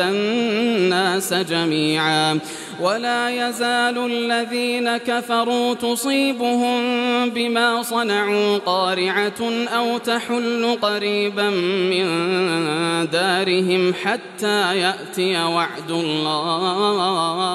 الناس جميعا. ولا يزال الذين كفروا تصيبهم بما صنعوا قارعة أو تحل قريبا من دارهم حتى يأتي وعد الله.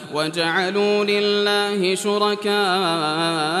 وجعلوا لله شركاء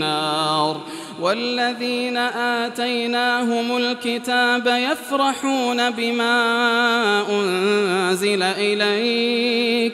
والذين آتيناهم الكتاب يفرحون بما أنزل إليك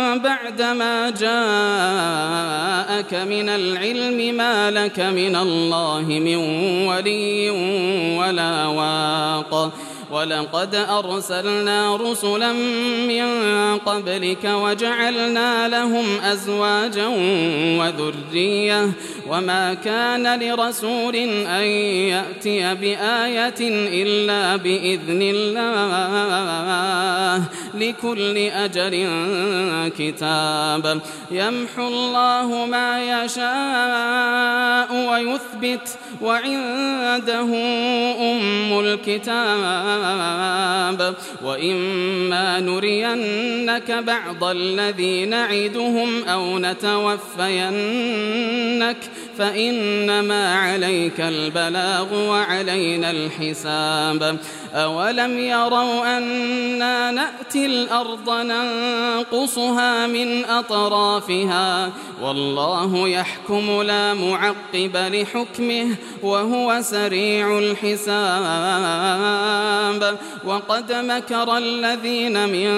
بعدما جاءك من العلم ما لك من الله من ولي ولا واق ولقد أرسلنا رسلا من قبلك وجعلنا لهم أزواجا وذرية وما كان لرسول أن يأتي بآية إلا بإذن الله لكل أجل كتاب. يمحو الله ما يشاء ويثبت وعنده أم الكتاب. وإما نرينك بعض الذي نعدهم أو نتوفينك فإنما عليك البلاغ وعلينا الحساب. أولم يروا أنا نأتي الأرض ننقصها من أطرافها؟ والله يحكم لا معقب لحكمه وهو سريع الحساب. وقد مكر الذين من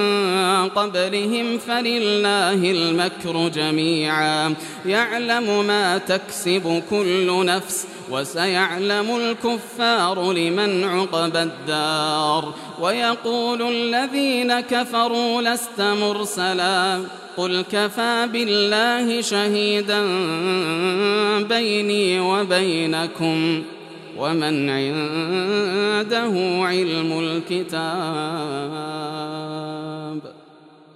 قبلهم فلله المكر جميعا. يعلم ما تكسب كل نفس وسيعلم الكفار لمن عقب الدار ويقول الذين كفروا لست مرسلا قل كفى بالله شهيدا بيني وبينكم ومن عنده علم الكتاب